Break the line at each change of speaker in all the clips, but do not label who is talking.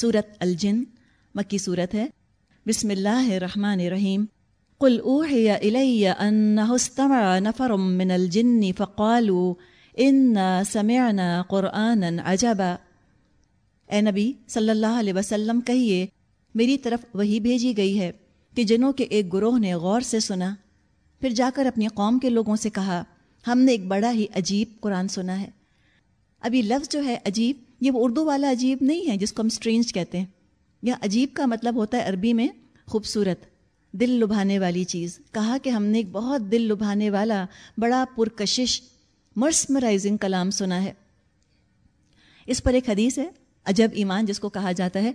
صورت الجن، مکی صورت ہے۔ بسم اللہ الرحمن الرحیم۔ قل اوحی الی انہ استمع نفر من الجن فقالوا انا سمعنا قرآنا عجبا۔ اے نبی صلی اللہ علیہ وسلم کہیے، میری طرف وہی بھیجی گئی ہے کہ جنوں کے ایک گروہ نے غور سے سنا۔ پھر جا کر اپنی قوم کے لوگوں سے کہا، ہم نے ایک بڑا ہی عجیب قرآن سنا ہے۔ ابھی لفظ جو ہے عجیب یہ وہ اردو والا عجیب نہیں ہے جس کو ہم اسٹرینج کہتے ہیں۔ یا عجیب کا مطلب ہوتا ہے عربی میں خوبصورت، دل لبھانے والی چیز۔ کہا کہ ہم نے ایک بہت دل لبھانے والا، بڑا پرکشش مرسمرائزنگ کلام سنا ہے۔ اس پر ایک حدیث ہے، عجب ایمان جس کو کہا جاتا ہے۔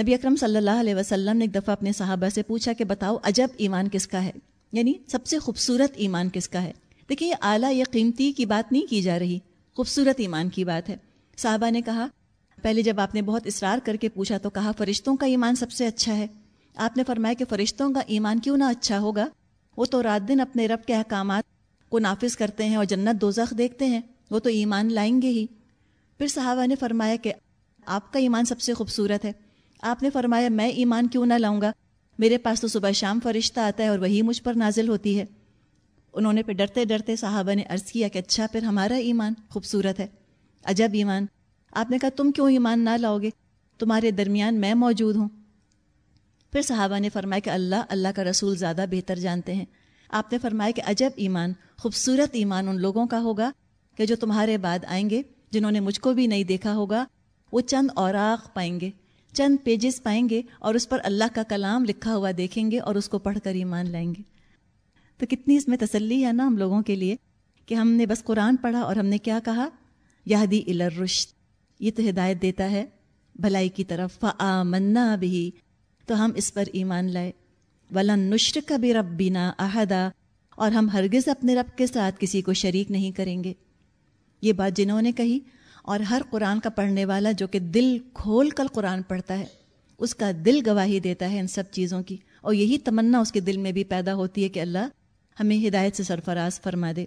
نبی اکرم صلی اللہ علیہ وسلم نے ایک دفعہ اپنے صحابہ سے پوچھا کہ بتاؤ عجب ایمان کس کا ہے؟ یعنی سب سے خوبصورت ایمان کس کا ہے؟ دیکھیے یہ اعلیٰ یا قیمتی کی بات نہیں کی جا رہی، خوبصورت ایمان کی بات ہے۔ صحابہ نے کہا، پہلے جب آپ نے بہت اصرار کر کے پوچھا تو کہا، فرشتوں کا ایمان سب سے اچھا ہے۔ آپ نے فرمایا کہ فرشتوں کا ایمان کیوں نہ اچھا ہوگا؟ وہ تو رات دن اپنے رب کے احکامات کو نافذ کرتے ہیں اور جنت دوزخ دیکھتے ہیں، وہ تو ایمان لائیں گے ہی۔ پھر صحابہ نے فرمایا کہ آپ کا ایمان سب سے خوبصورت ہے۔ آپ نے فرمایا، میں ایمان کیوں نہ لاؤں گا؟ میرے پاس تو صبح شام فرشتہ آتا ہے اور وہی مجھ پر نازل ہوتی ہے۔ انہوں نے پھر ڈرتے ڈرتے صحابہ نے عرض کیا کہ اچھا پھر ہمارا ایمان خوبصورت ہے، عجب ایمان۔ آپ نے کہا، تم کیوں ایمان نہ لاؤ گے تمہارے درمیان میں موجود ہوں. پھر صحابہ نے فرمایا کہ اللہ اللہ کا رسول زیادہ بہتر جانتے ہیں۔ آپ نے فرمایا کہ عجب ایمان، خوبصورت ایمان ان لوگوں کا ہوگا کہ جو تمہارے بعد آئیں گے، جنہوں نے مجھ کو بھی نہیں دیکھا ہوگا، وہ چند اوراق پائیں گے، چند پیجز پائیں گے اور اس پر اللہ کا کلام لکھا ہوا دیکھیں گے اور اس کو پڑھ کر ایمان لائیں گے۔ تو کتنی اس میں تسلی ہے نا ہم لوگوں کے لیے کہ ہم نے بس قرآن پڑھا اور ہم نے کیا کہا؟ یادی الرشت یہ تو ہدایت دیتا ہے بھلائی کی طرف۔ فا منا بھی تو ہم اس پر ایمان لائے۔ ولن نشر کا بھی رب بینا احدا، اور ہم ہرگز اپنے رب کے ساتھ کسی کو شریک نہیں کریں گے۔ یہ بات جنہوں نے کہی، اور ہر قرآن کا پڑھنے والا جو کہ دل کھول کر قرآن پڑھتا ہے، اس کا دل گواہی دیتا ہے ان سب چیزوں کی۔ اور یہی تمنا اس کے دل میں بھی پیدا ہوتی ہے کہ اللہ ہمیں ہدایت سے سرفراز فرما دے۔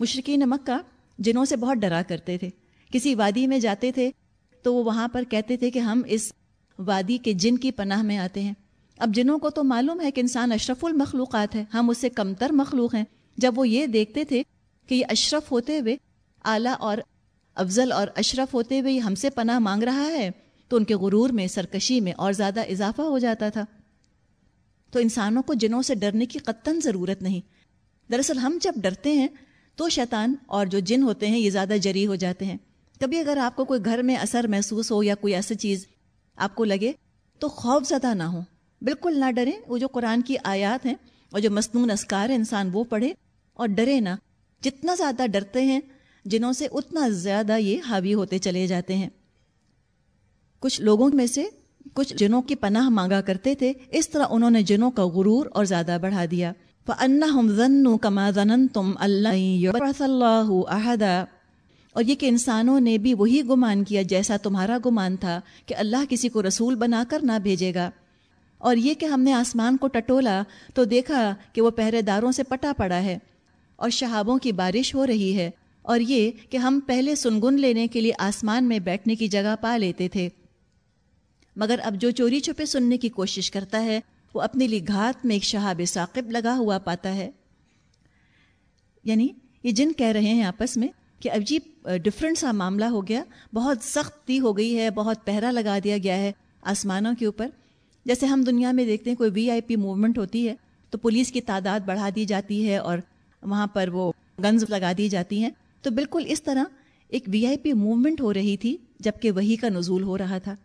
مشرقین مکہ جنوں سے بہت ڈرا کرتے تھے۔ کسی وادی میں جاتے تھے تو وہ وہاں پر کہتے تھے کہ ہم اس وادی کے جن کی پناہ میں آتے ہیں۔ اب جنوں کو تو معلوم ہے کہ انسان اشرف المخلوقات ہے، ہم اس سے کمتر مخلوق ہیں۔ جب وہ یہ دیکھتے تھے کہ یہ اشرف ہوتے ہوئے اعلیٰ اور افضل اور اشرف ہوتے ہوئے یہ ہم سے پناہ مانگ رہا ہے، تو ان کے غرور میں، سرکشی میں اور زیادہ اضافہ ہو جاتا تھا۔ تو انسانوں کو جنوں سے ڈرنے کی قطن ضرورت نہیں۔ دراصل ہم جب ڈرتے ہیں تو شیطان اور جو جن ہوتے ہیں یہ زیادہ جری ہو جاتے ہیں۔ کبھی اگر آپ کو کوئی گھر میں اثر محسوس ہو یا کوئی ایسی چیز آپ کو لگے تو خوف زدہ نہ ہو بالکل نہ ڈریں۔ وہ جو قرآن کی آیات ہیں اور جو مصنون اسکار ہے انسان وہ پڑھے اور ڈرے نہ۔ جتنا زیادہ ڈرتے ہیں جنہوں سے اتنا زیادہ یہ حاوی ہوتے چلے جاتے ہیں۔ کچھ لوگوں میں سے کچھ جنوں کی پناہ مانگا کرتے تھے، اس طرح انہوں نے جنوں کا غرور اور زیادہ بڑھا دیا۔ کما تم اللہ عہدہ اور یہ کہ انسانوں نے بھی وہی گمان کیا جیسا تمہارا گمان تھا کہ اللہ کسی کو رسول بنا کر نہ بھیجے گا۔ اور یہ کہ ہم نے آسمان کو ٹٹولا تو دیکھا کہ وہ پہرے داروں سے پٹا پڑا ہے اور شہابوں کی بارش ہو رہی ہے اور یہ کہ ہم پہلے سنگن لینے کے لیے آسمان میں بیٹھنے کی جگہ پا لیتے تھے۔ مگر اب جو چوری چھپے سننے کی کوشش کرتا ہے وہ اپنے لیے گھات میں ایک شہاب ثاقب لگا ہوا پاتا ہے۔ یعنی یہ جن کہہ رہے ہیں آپس میں کہ عجیب ڈفرینٹ سا معاملہ ہو گیا، بہت سختی ہو گئی ہے، بہت پہرا لگا دیا گیا ہے آسمانوں کے اوپر۔ جیسے ہم دنیا میں دیکھتے ہیں کوئی وی آئی پی موومنٹ ہوتی ہے تو پولیس کی تعداد بڑھا دی جاتی ہے اور وہاں پر وہ گنز لگا دی جاتی ہیں۔ تو بالکل اس طرح ایک وی آئی پی موومنٹ ہو رہی تھی جبکہ وہی کا نزول ہو رہا تھا۔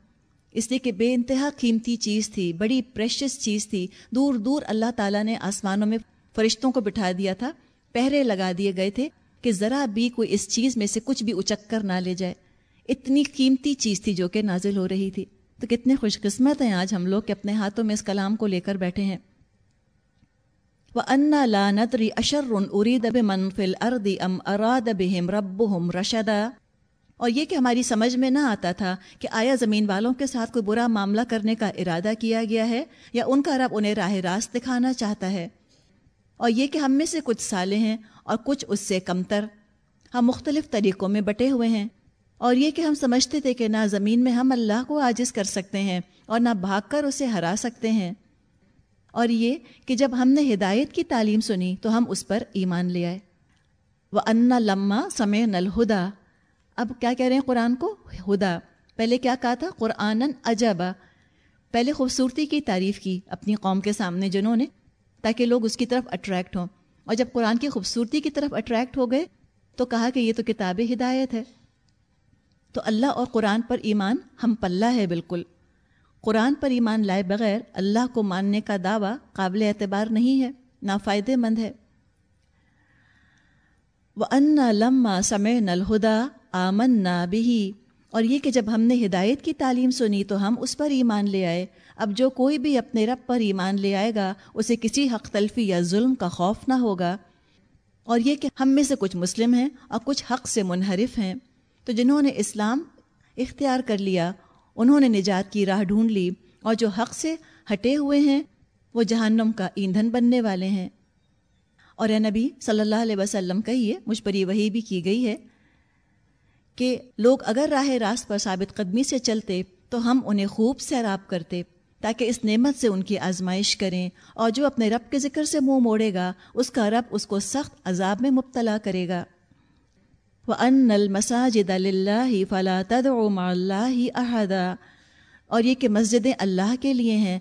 اس لیے کہ بے انتہا قیمتی چیز تھی، بڑی پریشس چیز تھی۔ دور دور اللہ تعالیٰ نے آسمانوں میں فرشتوں کو بٹھا دیا تھا، پہرے لگا دیے گئے تھے کہ ذرا بھی کوئی اس چیز میں سے کچھ بھی اچک کر نہ لے جائے۔ اتنی قیمتی چیز تھی جو کہ نازل ہو رہی تھی۔ تو کتنے خوش قسمت ہیں آج ہم لوگ کہ اپنے ہاتھوں میں اس کلام کو لے کر بیٹھے ہیں۔ وہ انا لا ندری اشر ارید منفل اردی ام اراد بہم رب ہم رشدا اور یہ کہ ہماری سمجھ میں نہ آتا تھا کہ آیا زمین والوں کے ساتھ کوئی برا معاملہ کرنے کا ارادہ کیا گیا ہے یا ان کا رب انہیں راہ راست دکھانا چاہتا ہے۔ اور یہ کہ ہم میں سے کچھ سالے ہیں اور کچھ اس سے کمتر۔ ہم مختلف طریقوں میں بٹے ہوئے ہیں۔ اور یہ کہ ہم سمجھتے تھے کہ نہ زمین میں ہم اللہ کو عاجز کر سکتے ہیں اور نہ بھاگ کر اسے ہرا سکتے ہیں۔ اور یہ کہ جب ہم نے ہدایت کی تعلیم سنی تو ہم اس پر ایمان لے آئے۔ وہ انا لمہ سمے نلہدا اب کیا کہہ رہے ہیں قرآن کو؟ ہدا۔ پہلے کیا کہا تھا؟ قرآن عجبا۔ پہلے خوبصورتی کی تعریف کی اپنی قوم کے سامنے جنہوں نے، تاکہ لوگ اس کی طرف اٹریکٹ ہوں۔ اور جب قرآن کی خوبصورتی کی طرف اٹریکٹ ہو گئے، تو کہا کہ یہ تو کتاب ہدایت ہے۔ تو اللہ اور قرآن پر ایمان ہم پلہ ہے بالکل۔ قرآن پر ایمان لائے بغیر اللہ کو ماننے کا دعویٰ قابل اعتبار نہیں ہے نا فائدہ مند ہے۔ وہ ان لما سمے نلہدا آمن نہ بھی اور یہ کہ جب ہم نے ہدایت کی تعلیم سنی تو ہم اس پر ایمان لے آئے۔ اب جو کوئی بھی اپنے رب پر ایمان لے آئے گا، اسے کسی حق تلفی یا ظلم کا خوف نہ ہوگا۔ اور یہ کہ ہم میں سے کچھ مسلم ہیں اور کچھ حق سے منحرف ہیں۔ تو جنہوں نے اسلام اختیار کر لیا، انہوں نے نجات کی راہ ڈھونڈ لی۔ اور جو حق سے ہٹے ہوئے ہیں، وہ جہنم کا ایندھن بننے والے ہیں۔ اور اے نبی صلی اللہ علیہ وسلم، کہیے، مجھ پر یہ وہی بھی کی گئی ہے کہ لوگ اگر راہ راست پر ثابت قدمی سے چلتے تو ہم انہیں خوب سیراب کرتے، تاکہ اس نعمت سے ان کی آزمائش کریں اور جو اپنے رب کے ذکر سے منہ موڑے گا، اس کا رب اس کو سخت عذاب میں مبتلا کرے گا۔ وہ ان المساجد اللہ فلا مع اللہ احدا اور یہ کہ مسجدیں اللہ کے لیے ہیں،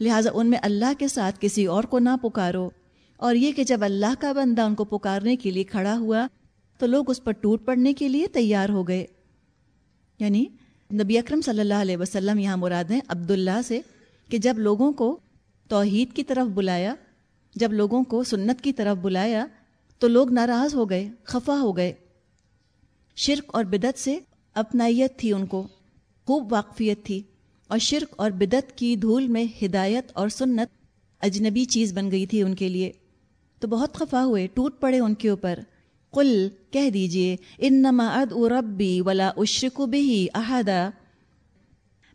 لہٰذا ان میں اللہ کے ساتھ کسی اور کو نہ پکارو۔ اور یہ کہ جب اللہ کا بندہ ان کو پکارنے کے لیے کھڑا ہوا تو لوگ اس پر ٹوٹ پڑنے کے لیے تیار ہو گئے۔ یعنی نبی اکرم صلی اللہ علیہ وسلم یہاں مراد ہیں عبداللہ سے کہ جب لوگوں کو توحید کی طرف بلایا، جب لوگوں کو سنت کی طرف بلایا، تو لوگ ناراض ہو گئے، خفا ہو گئے۔ شرک اور بدت سے اپنائیت تھی ان کو، خوب واقفیت تھی۔ اور شرک اور بدت کی دھول میں ہدایت اور سنت اجنبی چیز بن گئی تھی ان کے لیے۔ تو بہت خفا ہوئے، ٹوٹ پڑے ان کے اوپر۔ قل کہہ دیجیے، انما ادعو ربی ولا اشرک بھی احدا۔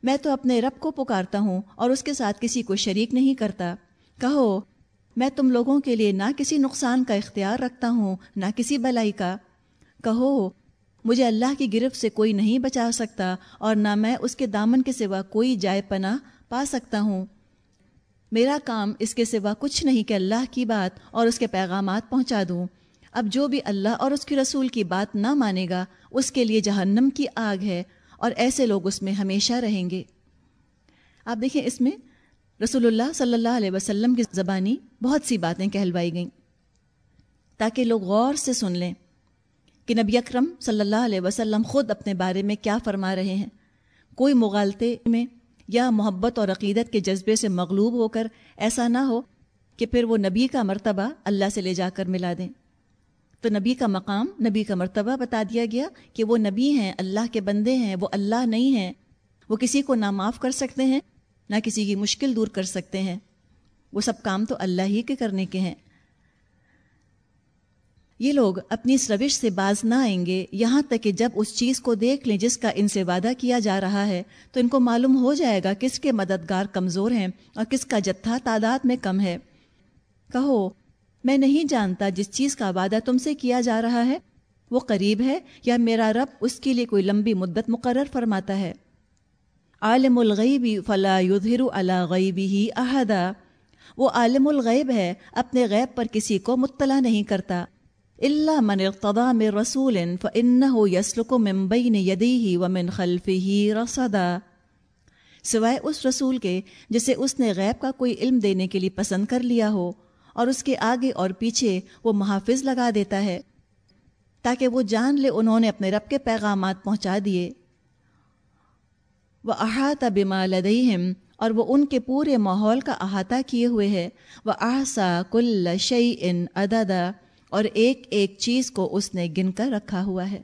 میں تو اپنے رب کو پکارتا ہوں اور اس کے ساتھ کسی کو شریک نہیں کرتا۔ کہو، میں تم لوگوں کے لیے نہ کسی نقصان کا اختیار رکھتا ہوں، نہ کسی بلائی کا۔ کہو، مجھے اللہ کی گرفت سے کوئی نہیں بچا سکتا اور نہ میں اس کے دامن کے سوا کوئی جائے پناہ پا سکتا ہوں۔ میرا کام اس کے سوا کچھ نہیں کہ اللہ کی بات اور اس کے پیغامات پہنچا دوں۔ اب جو بھی اللہ اور اس کی رسول کی بات نہ مانے گا، اس کے لیے جہنم کی آگ ہے اور ایسے لوگ اس میں ہمیشہ رہیں گے۔ آپ دیکھیں اس میں رسول اللہ صلی اللہ علیہ وسلم کی زبانی بہت سی باتیں کہلوائی گئیں۔ تاکہ لوگ غور سے سن لیں کہ نبی اکرم صلی اللہ علیہ وسلم خود اپنے بارے میں کیا فرما رہے ہیں۔ کوئی مغالطے میں یا محبت اور عقیدت کے جذبے سے مغلوب ہو کر ایسا نہ ہو کہ پھر وہ نبی کا مرتبہ اللہ سے لے جا کر ملا دیں۔ تو نبی کا مقام، نبی کا مرتبہ بتا دیا گیا کہ وہ نبی ہیں، اللہ کے بندے ہیں، وہ اللہ نہیں ہیں۔ وہ کسی کو نہ معاف کر سکتے ہیں، نہ کسی کی مشکل دور کر سکتے ہیں۔ وہ سب کام تو اللہ ہی کے کرنے کے ہیں۔ یہ لوگ اپنی اس روش سے باز نہ آئیں گے۔ یہاں تک کہ جب اس چیز کو دیکھ لیں جس کا ان سے وعدہ کیا جا رہا ہے، تو ان کو معلوم ہو جائے گا کس کے مددگار کمزور ہیں اور کس کا جتھا تعداد میں کم ہے۔ کہو میں نہیں جانتا جس چیز کا وعدہ تم سے کیا جا رہا ہے۔ وہ قریب ہے یا میرا رب اس کے لیے کوئی لمبی مدت مقرر فرماتا ہے۔ عالم الغیبی فلا یظہر علی غیبی ہی احدا۔ وہ عالم الغیب ہے، اپنے غیب پر کسی کو مطلع نہیں کرتا۔ اللہ من ارتضا من رسول فانه يسلك من بين يديه ومن خلفه رصدا۔ سوائے اس رسول کے جسے اس نے غیب کا کوئی علم دینے کے لیے پسند کر لیا ہو۔ اور اس کے آگے اور پیچھے وہ محافظ لگا دیتا ہے، تاکہ وہ جان لے انہوں نے اپنے رب کے پیغامات پہنچا دیے۔ وہ احاطہ بما لدیہم اور وہ ان کے پورے ماحول کا احاطہ کیے ہوئے ہے۔ وہ احسا کل شعی ان ادادا اور ایک ایک چیز کو اس نے گن کر رکھا ہوا ہے۔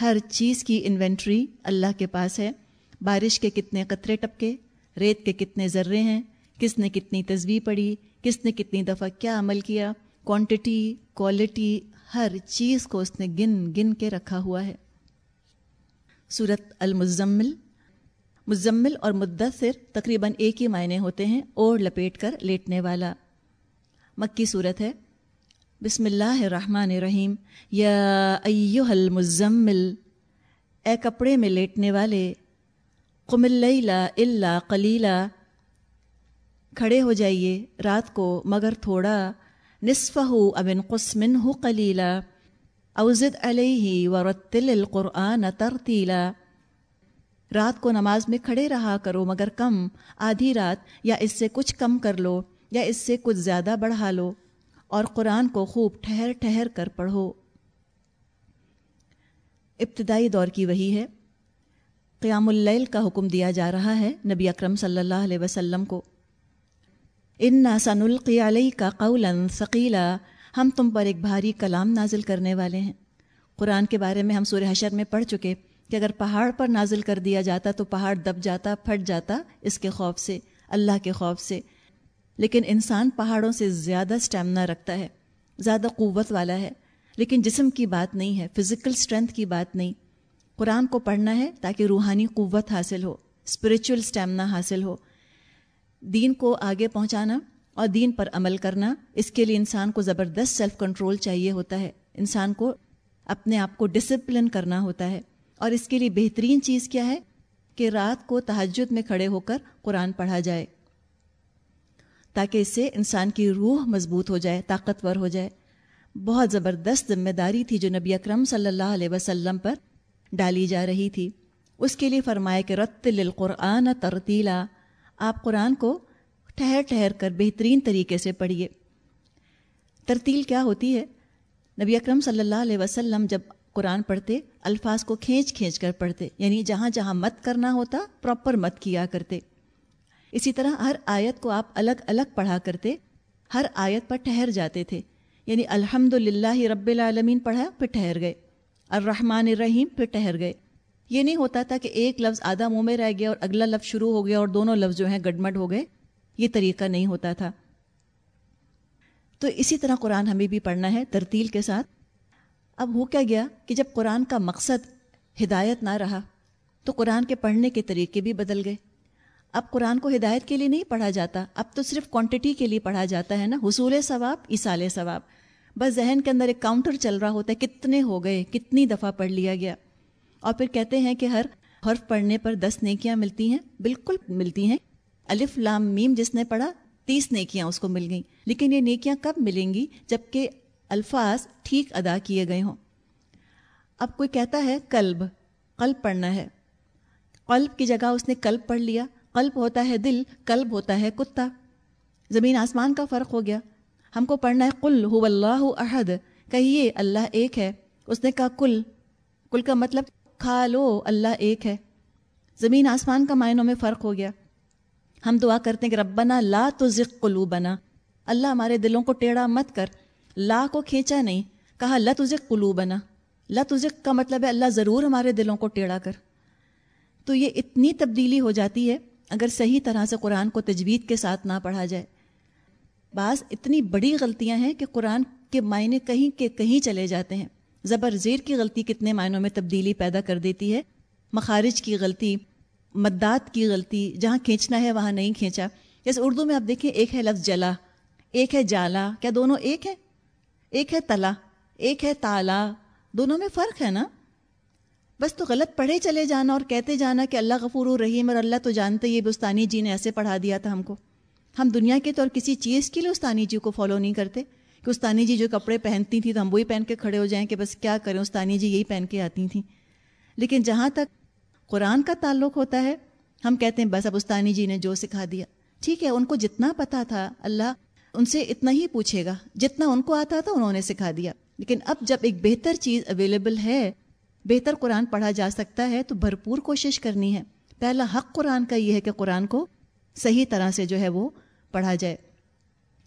ہر چیز کی انوینٹری اللہ کے پاس ہے۔ بارش کے کتنے قطرے ٹپکے، ریت کے کتنے ذرے ہیں، کس نے کتنی تصویر پڑھی کس نے کتنی دفعہ کیا عمل کیا کوانٹٹی کوالٹی ہر چیز کو اس نے گن گن کے رکھا ہوا ہے۔ صورت المزمل، مزمل اور مدثر تقریباً ایک ہی معنی ہوتے ہیں اوڑھ لپیٹ کر لیٹنے والا۔ مکی صورت ہے، بسم اللہ الرحمن الرحیم، یا ایوہ المزمل، اے کپڑے میں لیٹنے والے، قم اللیل الا قلیلا کھڑے ہو جائیے رات کو، مگر تھوڑا۔ نصف ہو ابن قسمن ہو کلیلہ اوزد علیہ ورتل القرآن ترتیلا۔ رات کو نماز میں کھڑے رہا کرو، مگر کم۔ آدھی رات یا اس سے کچھ کم کر لو، یا اس سے کچھ زیادہ بڑھا لو۔ اور قرآن کو خوب ٹھہر ٹھہر کر پڑھو۔ ابتدائی دور کی وہی ہے۔ قیام اللیل کا حکم دیا جا رہا ہے نبی اکرم صلی اللہ علیہ وسلم کو۔ ان ناسن القی علیہ کا قول ثقیلا ہم تم پر ایک بھاری کلام نازل کرنے والے ہیں۔ قرآن کے بارے میں ہم سورہ حشر میں پڑھ چکے کہ اگر پہاڑ پر نازل کر دیا جاتا تو پہاڑ دب جاتا، پھٹ جاتا اس کے خوف سے، اللہ کے خوف سے۔ لیکن انسان پہاڑوں سے زیادہ اسٹیمنا رکھتا ہے، زیادہ قوت والا ہے۔ لیکن جسم کی بات نہیں ہے فزیکل اسٹرینتھ کی بات نہیں۔ قرآن کو پڑھنا ہے تاکہ روحانی قوت حاصل ہو اسپریچول اسٹیمنا حاصل ہو۔ دین کو آگے پہنچانا اور دین پر عمل کرنا، اس کے لیے انسان کو زبردست سیلف کنٹرول چاہیے ہوتا ہے۔ انسان کو اپنے آپ کو ڈسپلن کرنا ہوتا ہے۔ اور اس کے لیے بہترین چیز کیا ہے؟ کہ رات کو تہجد میں کھڑے ہو کر قرآن پڑھا جائے۔ تاکہ اس سے انسان کی روح مضبوط ہو جائے، طاقتور ہو جائے۔ بہت زبردست ذمہ داری تھی جو نبی اکرم صلی اللہ علیہ وسلم پر ڈالی جا رہی تھی۔ اس کے لیے فرمائے کہ رت القرآن ترتیلا آپ قرآن کو ٹھہر ٹھہر کر بہترین طریقے سے پڑھیے۔ ترتیل کیا ہوتی ہے؟ نبی اکرم صلی اللہ علیہ وسلم جب قرآن پڑھتے، الفاظ کو کھینچ کھینچ کر پڑھتے یعنی جہاں جہاں مت کرنا ہوتا، پراپر مت کیا کرتے۔ اسی طرح ہر آیت کو آپ الگ الگ پڑھا کرتے، ہر آیت پر ٹھہر جاتے تھے۔ یعنی الحمد للہ رب العالمین پڑھا، پھر ٹھہر گئے۔ الرحمن الرحیم، پھر ٹھہر گئے۔ یہ نہیں ہوتا تھا کہ ایک لفظ آدھا منہ میں رہ گیا اور اگلا لفظ شروع ہو گیا اور دونوں لفظ جو ہیں گڈمڈ ہو گئے، یہ طریقہ نہیں ہوتا تھا۔ تو اسی طرح قرآن ہمیں بھی پڑھنا ہے ترتیل کے ساتھ۔ اب ہو کیا گیا کہ جب قرآن کا مقصد ہدایت نہ رہا، تو قرآن کے پڑھنے کے طریقے بھی بدل گئے۔ اب قرآن کو ہدایت کے لیے نہیں پڑھا جاتا، اب تو صرف کوانٹٹی کے لیے پڑھا جاتا ہے نا۔ حصول ثواب، اصال ثواب۔ بس ذہن کے اندر ایک کاؤنٹر چل رہا ہوتا ہے، کتنے ہو گئے، کتنی دفعہ پڑھ لیا گیا۔ اور پھر کہتے ہیں کہ ہر حرف پڑھنے پر دس نیکیاں ملتی ہیں، بالکل ملتی ہیں۔ الف لام میم جس نے پڑھا، تیس نیکیاں اس کو مل گئیں۔ لیکن یہ نیکیاں کب ملیں گی؟ جبکہ الفاظ ٹھیک ادا کیے گئے ہوں۔ اب کوئی کہتا ہے قلب قلب پڑھنا ہے۔ قلب کی جگہ اس نے قلب پڑھ لیا۔ قلب ہوتا ہے دل، قلب ہوتا ہے کتا۔ زمین آسمان کا فرق ہو گیا۔ ہم کو پڑھنا ہے کل ہو اللہ عہد کہیے، اللہ ایک ہے۔ اس نے کہا کل۔ کل کا مطلب کھا لو، اللہ ایک ہے۔ زمین آسمان کا معنوں میں فرق ہو گیا۔ ہم دعا کرتے ہیں کہ ربنا لا تو ذک قلو بنا اللہ ہمارے دلوں کو ٹیڑھا مت کر۔ لا کو کھینچا نہیں، کہا لا تجک قلو بنا لا تجک کا مطلب ہے اللہ ضرور ہمارے دلوں کو ٹیڑھا کر۔ تو یہ اتنی تبدیلی ہو جاتی ہے، اگر صحیح طرح سے قرآن کو تجوید کے ساتھ نہ پڑھا جائے۔ بعض اتنی بڑی غلطیاں ہیں کہ قرآن کے معنی کہیں کے کہیں چلے جاتے ہیں۔ زبر زیر کی غلطی کتنے معنوں میں تبدیلی پیدا کر دیتی ہے؟ مخارج کی غلطی مدات کی غلطی، جہاں کھینچنا ہے وہاں نہیں کھینچا۔ جیسے اردو میں آپ دیکھیں، ایک ہے لفظ جلا، ایک ہے جالا، کیا دونوں ایک ہے ایک ہے تلا، ایک ہے تالا، دونوں میں فرق ہے نا؟ بس تو غلط پڑھے چلے جانا اور کہتے جانا کہ اللہ غفور الرحیم اور اللہ تو جانتے یہ بستانی جی نے ایسے پڑھا دیا تھا ہم کو۔ ہم دنیا کے طور کسی چیز کے لیے استانی جی کو فالو نہیں کرتے۔ کہ استانی جی جو کپڑے پہنتی تھیں تو ہم وہی پہن کے کھڑے ہو جائیں کہ بس کیا کریں، استانی جی یہی پہن کے آتی تھیں۔ لیکن جہاں تک قرآن کا تعلق ہوتا ہے، ہم کہتے ہیں بس اب استانی جی نے جو سکھا دیا۔ ٹھیک ہے، ان کو جتنا پتا تھا، اللہ ان سے اتنا ہی پوچھے گا۔ جتنا ان کو آتا تھا، انہوں نے سکھا دیا۔ لیکن اب جب ایک بہتر چیز اویلیبل ہے، بہتر قرآن پڑھا جا سکتا ہے، تو بھرپور کوشش کرنی ہے۔ پہلا حق قرآن کا یہ ہے کہ قرآن کو صحیح طرح سے جو ہے وہ پڑھا جائے۔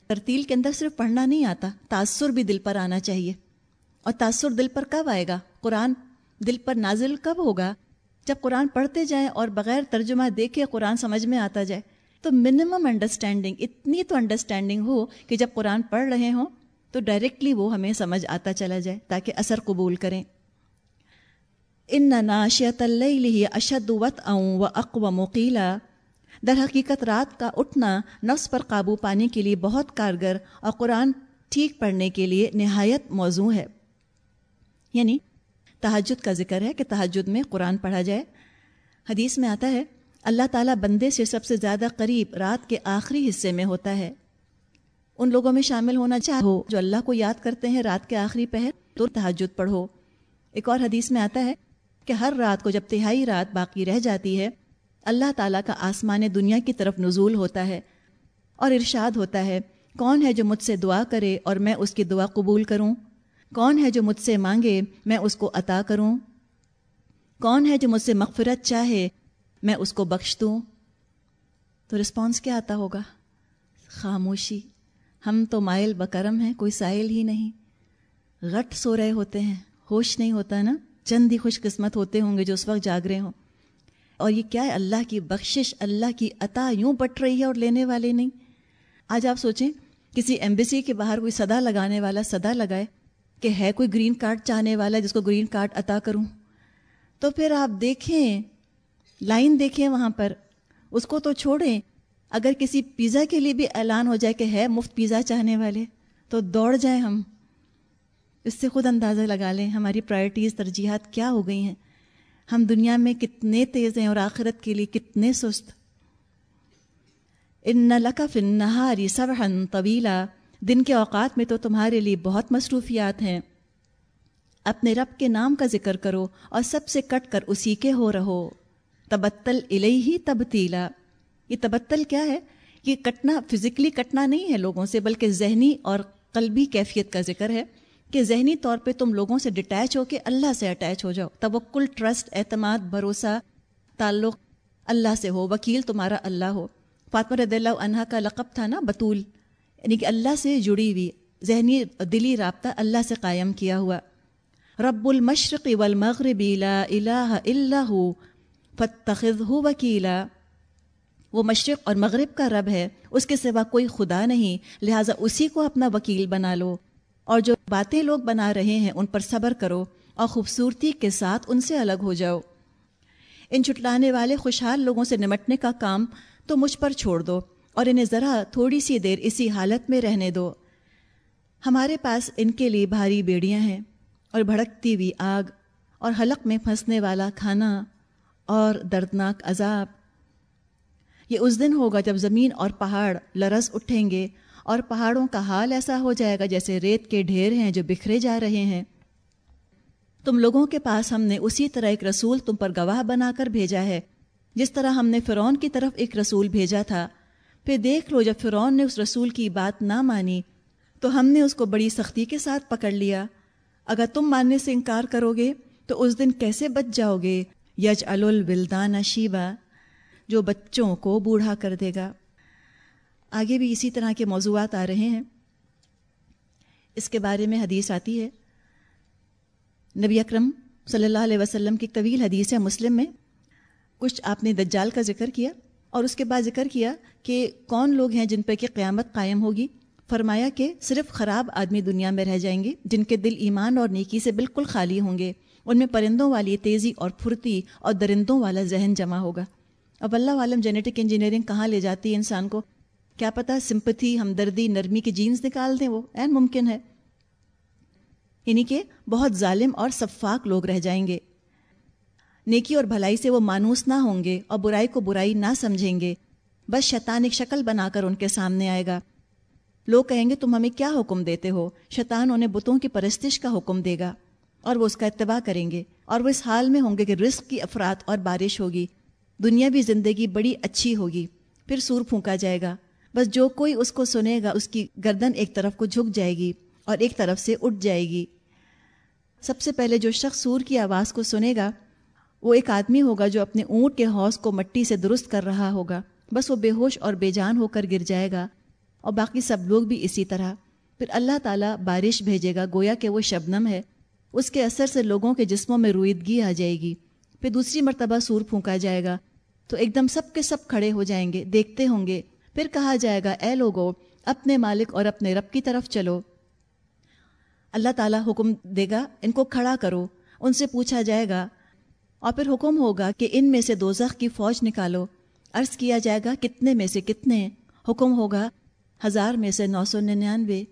ترتیل کے اندر صرف پڑھنا نہیں آتا، تاثر بھی دل پر آنا چاہیے۔ اور تاثر دل پر کب آئے گا؟ قرآن دل پر نازل کب ہوگا؟ جب قرآن پڑھتے جائیں اور بغیر ترجمہ دیکھے قرآن سمجھ میں آتا جائے۔ تو منیمم انڈرسٹینڈنگ اتنی تو انڈرسٹینڈنگ ہو کہ جب قرآن پڑھ رہے ہوں تو ڈائریکٹلی وہ ہمیں سمجھ آتا چلا جائے تاکہ اثر قبول کریں۔ ان ناشیت اللہ اشد وط اؤں و اقو مقیلا در حقیقت رات کا اٹھنا نفس پر قابو پانے کے لیے بہت کارگر اور قرآن ٹھیک پڑھنے کے لیے نہایت موضوع ہے۔ یعنی تحجد کا ذکر ہے کہ تحجد میں قرآن پڑھا جائے۔ حدیث میں آتا ہے، اللہ تعالیٰ بندے سے سب سے زیادہ قریب رات کے آخری حصے میں ہوتا ہے۔ ان لوگوں میں شامل ہونا چاہو جو اللہ کو یاد کرتے ہیں رات کے آخری پہر تو تحجد پڑھو۔ ایک اور حدیث میں آتا ہے کہ ہر رات کو جب تہائی رات باقی رہ جاتی ہے اللہ تعالیٰ کا آسمان دنیا کی طرف نزول ہوتا ہے اور ارشاد ہوتا ہے، کون ہے جو مجھ سے دعا کرے اور میں اس کی دعا قبول کروں؟ کون ہے جو مجھ سے مانگے، میں اس کو عطا کروں؟ کون ہے جو مجھ سے مغفرت چاہے، میں اس کو بخش دوں؟ تو رسپانس کیا آتا ہوگا؟ خاموشی۔ ہم تو مائل بکرم ہیں، کوئی سائل ہی نہیں۔ غٹ سو رہے ہوتے ہیں، ہوش نہیں ہوتا نا؟ چند ہی خوش قسمت ہوتے ہوں گے جو اس وقت جاگ رہے ہوں۔ اور یہ کیا ہے؟ اللہ کی بخشش، اللہ کی عطا یوں بٹ رہی ہے اور لینے والے نہیں۔ آج آپ سوچیں، کسی ایمبیسی کے باہر کوئی صدا لگانے والا صدا لگائے کہ ہے کوئی گرین کارڈ چاہنے والا جس کو گرین کارڈ عطا کروں؟ تو پھر آپ دیکھیں، لائن دیکھیں وہاں پر، اس کو تو چھوڑیں۔ اگر کسی پیزا کے لیے بھی اعلان ہو جائے کہ ہے مفت پیزا چاہنے والے، تو دوڑ جائیں ہم۔ اس سے خود اندازہ لگا لیں ہماری پرائرٹیز ترجیحات کیا ہو گئی ہیں۔ ہم دنیا میں کتنے تیز ہیں اور آخرت کے لیے کتنے سست۔ ان لکف نہاری صبحن طویلا دن کے اوقات میں تو تمہارے لیے بہت مصروفیات ہیں۔ اپنے رب کے نام کا ذکر کرو اور سب سے کٹ کر اسی کے ہو رہو۔ تبتل الہی ہی تبتیلا یہ تبتل کیا ہے؟ یہ کٹنا فزیکلی کٹنا نہیں ہے لوگوں سے، بلکہ ذہنی اور قلبی کیفیت کا ذکر ہے۔ کہ ذہنی طور پہ تم لوگوں سے ڈٹیچ ہو کے اللہ سے اٹیچ ہو جاؤ۔ توکل ٹرسٹ اعتماد، بھروسہ، تعلق اللہ سے ہو، وکیل تمہارا اللہ ہو۔ فاطمہ رضی اللہ عنہ کا لقب تھا نا بطول یعنی کہ اللہ سے جڑی ہوئی، ذہنی دلی رابطہ اللہ سے قائم کیا ہوا۔ رب المشرق والمغرب لا الہ الا ہو فتخذ وکیلا۔ وہ مشرق اور مغرب کا رب ہے، اس کے سوا کوئی خدا نہیں، لہٰذا اسی کو اپنا وکیل بنا لو۔ اور جو باتیں لوگ بنا رہے ہیں ان پر صبر کرو اور خوبصورتی کے ساتھ ان سے الگ ہو جاؤ۔ ان چٹلانے والے خوشحال لوگوں سے نمٹنے کا کام تو مجھ پر چھوڑ دو اور انہیں ذرا تھوڑی سی دیر اسی حالت میں رہنے دو۔ ہمارے پاس ان کے لیے بھاری بیڑیاں ہیں اور بھڑکتی ہوئی آگ اور حلق میں پھنسنے والا کھانا اور دردناک عذاب۔ یہ اس دن ہوگا جب زمین اور پہاڑ لرز اٹھیں گے اور پہاڑوں کا حال ایسا ہو جائے گا جیسے ریت کے ڈھیر ہیں جو بکھرے جا رہے ہیں۔ تم لوگوں کے پاس ہم نے اسی طرح ایک رسول تم پر گواہ بنا کر بھیجا ہے۔ جس طرح ہم نے فرعون کی طرف ایک رسول بھیجا تھا۔ پھر دیکھ لو، جب فرعون نے اس رسول کی بات نہ مانی، تو ہم نے اس کو بڑی سختی کے ساتھ پکڑ لیا۔ اگر تم ماننے سے انکار کرو گے، تو اس دن کیسے بچ جاؤ گے؟ یج الولدان شیبا، جو بچوں کو بوڑھا کر دے گا۔ آگے بھی اسی طرح کے موضوعات آ رہے ہیں۔ اس کے بارے میں حدیث آتی ہے۔ نبی اکرم صلی اللہ علیہ وسلم کی طویل حدیث ہے مسلم میں۔ کچھ آپ نے دجال کا ذکر کیا اور اس کے بعد ذکر کیا کہ کون لوگ ہیں جن پہ کہ قیامت قائم ہوگی۔ فرمایا کہ صرف خراب آدمی دنیا میں رہ جائیں گے جن کے دل ایمان اور نیکی سے بالکل خالی ہوں گے۔ ان میں پرندوں والی تیزی اور پھرتی اور درندوں والا ذہن جمع ہوگا۔ اب اللہ عالم جینیٹک انجینئرنگ کہاں لے جاتی ہے انسان کو؟ کیا پتا سمپتھی، ہمدردی، نرمی کی جینس نکال دیں وہ؟ این ممکن ہے۔ یعنی کہ بہت ظالم اور صفاق لوگ رہ جائیں گے۔ نیکی اور بھلائی سے وہ مانوس نہ ہوں گے اور برائی کو برائی نہ سمجھیں گے۔ بس شیطان ایک شکل بنا کر ان کے سامنے آئے گا۔ لوگ کہیں گے، تم ہمیں کیا حکم دیتے ہو؟ شیطان انہیں بتوں کی پرستش کا حکم دے گا اور وہ اس کا اتباع کریں گے اور وہ اس حال میں ہوں گے کہ رزق کی افراد اور بارش ہوگی۔ دنیا بھی زندگی بڑی اچھی ہوگی، پھر سور پھونکا جائے گا۔ بس جو کوئی اس کو سنے گا، اس کی گردن ایک طرف کو جھک جائے گی اور ایک طرف سے اٹھ جائے گی۔ سب سے پہلے جو شخص سور کی آواز کو سنے گا، وہ ایک آدمی ہوگا جو اپنے اونٹ کے حوض کو مٹی سے درست کر رہا ہوگا۔ بس وہ بے ہوش اور بے جان ہو کر گر جائے گا۔ اور باقی سب لوگ بھی اسی طرح۔ پھر اللہ تعالیٰ بارش بھیجے گا، گویا کہ وہ شبنم ہے۔ اس کے اثر سے لوگوں کے جسموں میں رویدگی آ جائے گی۔ پھر دوسری مرتبہ سور پھونکا جائے گا۔ تو ایک دم سب کے سب کھڑے ہو جائیں گے، دیکھتے ہوں گے۔ پھر کہا جائے گا، اے لوگو، اپنے مالک اور اپنے رب کی طرف چلو۔ اللہ تعالیٰ حکم دے گا، ان کو کھڑا کرو۔ ان سے پوچھا جائے گا، اور پھر حکم ہوگا کہ ان میں سے دوزخ کی فوج نکالو۔ عرض کیا جائے گا، کتنے میں سے کتنے؟ حکم ہوگا، ہزار میں سے نو سو ننانوے۔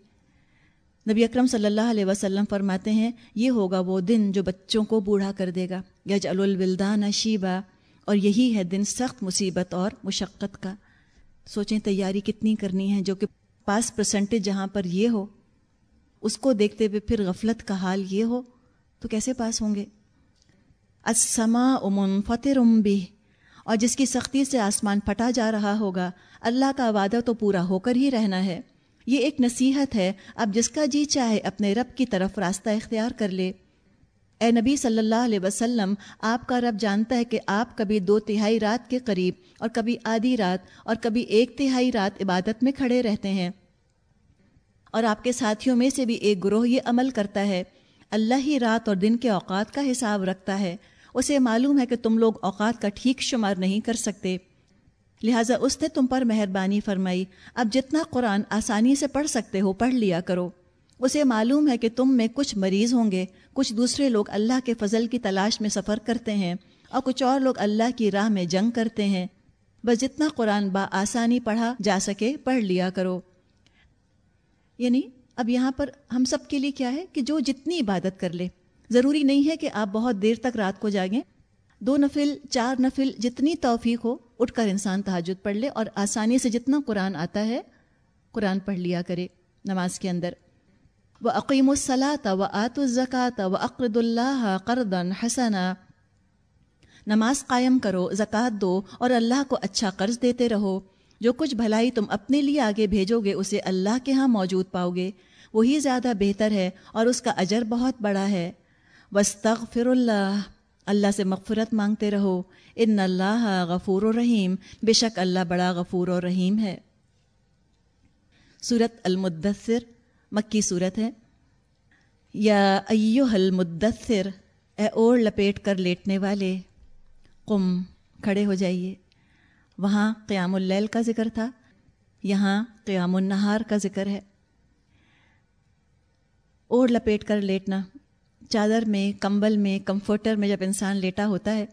نبی اکرم صلی اللہ علیہ وسلم فرماتے ہیں، یہ ہوگا وہ دن جو بچوں کو بوڑھا کر دے گا۔ یج الولدان شیبا، اور یہی ہے دن سخت مصیبت اور مشقت کا۔ سوچیں تیاری کتنی کرنی ہے جو کہ پاس پرسنٹیج جہاں پر یہ ہو، اس کو دیکھتے ہوئے پھر غفلت کا حال یہ ہو، تو کیسے پاس ہوں گے؟ اسما امن فتح بھی اور جس کی سختی سے آسمان پھٹا جا رہا ہوگا، اللہ کا وعدہ تو پورا ہو کر ہی رہنا ہے۔ یہ ایک نصیحت ہے، اب جس کا جی چاہے اپنے رب کی طرف راستہ اختیار کر لے۔ اے نبی صلی اللہ علیہ وسلم، آپ کا رب جانتا ہے کہ آپ کبھی دو تہائی رات کے قریب اور کبھی آدھی رات اور کبھی ایک تہائی رات عبادت میں کھڑے رہتے ہیں۔ اور آپ کے ساتھیوں میں سے بھی ایک گروہ یہ عمل کرتا ہے۔ اللہ ہی رات اور دن کے اوقات کا حساب رکھتا ہے۔ اسے معلوم ہے کہ تم لوگ اوقات کا ٹھیک شمار نہیں کر سکتے۔ لہٰذا اس نے تم پر مہربانی فرمائی۔ اب جتنا قرآن آسانی سے پڑھ سکتے ہو، پڑھ لیا کرو۔ اسے معلوم ہے کہ تم میں کچھ مریض ہوں گے، کچھ دوسرے لوگ اللہ کے فضل کی تلاش میں سفر کرتے ہیں اور کچھ اور لوگ اللہ کی راہ میں جنگ کرتے ہیں۔ بس جتنا قرآن با آسانی پڑھا جا سکے، پڑھ لیا کرو۔ یعنی اب یہاں پر ہم سب کے لیے کیا ہے کہ جو جتنی عبادت کر لے۔ ضروری نہیں ہے کہ آپ بہت دیر تک رات کو جاگیں۔ دو نفل، چار نفل، جتنی توفیق ہو، اٹھ کر انسان تحجد پڑھ لے اور آسانی سے جتنا قرآن آتا ہے، قرآن پڑھ لیا کرے نماز کے اندر۔ وہ عقیم الصلاۃ و آت الزکات و اقرد اللہ قردن حسنا. نماز قائم کرو، زکوٰۃ دو اور اللہ کو اچھا قرض دیتے رہو۔ جو کچھ بھلائی تم اپنے لیے آگے بھیجو گے، اسے اللہ کے ہاں موجود پاؤ گے۔ وہی زیادہ بہتر ہے اور اس کا اجر بہت بڑا ہے۔ وسطر اللہ اللہ سے مغفرت مانگتے رہو۔ ان اللہ غفور و رحیم بے شک اللہ بڑا غفور و رحیم ہے۔ صورت المدثر۔ مکی صورت ہے۔ یا ایو المدثر، اے اوڑ لپیٹ کر لیٹنے والے، قم، کھڑے ہو جائیے۔ وہاں قیام اللیل کا ذکر تھا، یہاں قیام النہار کا ذکر ہے۔ اوڑھ لپیٹ کر لیٹنا، چادر میں، کمبل میں کمفرٹر میں جب انسان لیٹا ہوتا ہے،